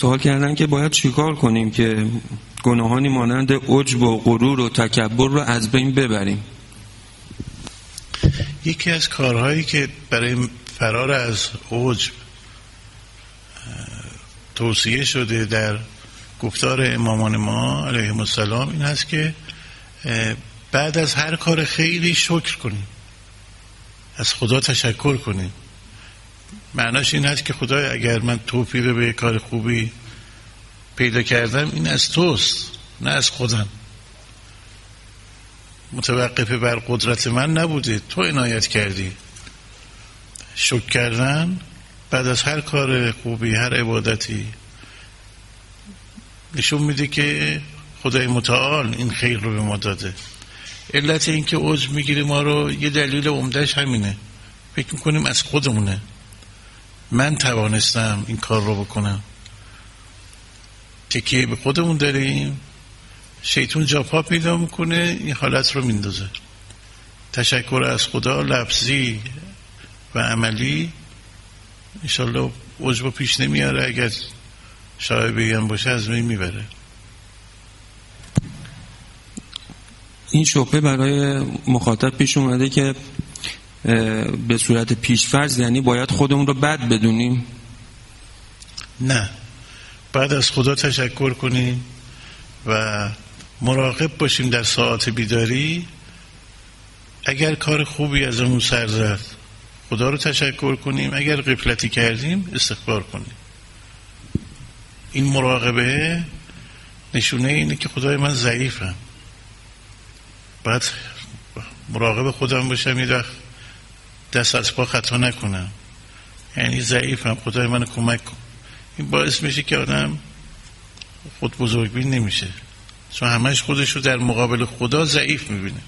سوال کردن که باید چیکار کنیم که گناهانی مانند عجب و غرور و تکبر رو از بین ببریم؟ یکی از کارهایی که برای فرار از عجب توصیه شده در گفتار امامان ما علیه السلام این هست که بعد از هر کار خیلی شکر کنیم از خدا تشکر کنیم. معناش این هست که خدای اگر من توفیق به کار خوبی پیدا کردم این از توست نه از خودم. متوقف بر قدرت من نبوده. تو عنایت کردی. شکر کردن بعد از هر کار خوبی هر عبادتی نشون میده که خدای متعال این خیر رو به ما داده. علت این که عجب می‌گیره ما رو یه دلیل عمدهش همینه. فکر می‌کنیم از خودمونه. من توانستم این کار رو بکنم. تکیه به خودمون داریم. شیطون جاپا پیدا می‌کنه این حالت رو میندازه. تشکر از خدا لفظی و عملی. انشالله عجب پیش نمیاره. اگر شایبه هم باشه از می می‌بره. این شبه برای مخاطب پیش اومده که به صورت پیشفرز یعنی باید خودمون رو بد بدونیم. نه. بعد از خدا تشکر کنیم و مراقب باشیم در ساعت بیداری. اگر کار خوبی از اون سر زد خدا رو تشکر کنیم. اگر قفلتی کردیم استغفار کنیم. این مراقبه نشونه اینه که خدای من ضعیفم. بعد مراقب خودم باشم یه دست از پا خطا نکنم. یعنی ضعیفم. خدای من کمک کن. این باعث میشه که آدم خود بزرگبین نمیشه. چون همش خودش رو در مقابل خدا ضعیف می‌بینه.